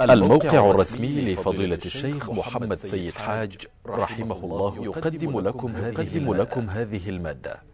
الموقع الرسمي لفضيلة الشيخ محمد سيد حاج رحمه الله يقدم لكم هذه, لكم هذه المادة. حفظها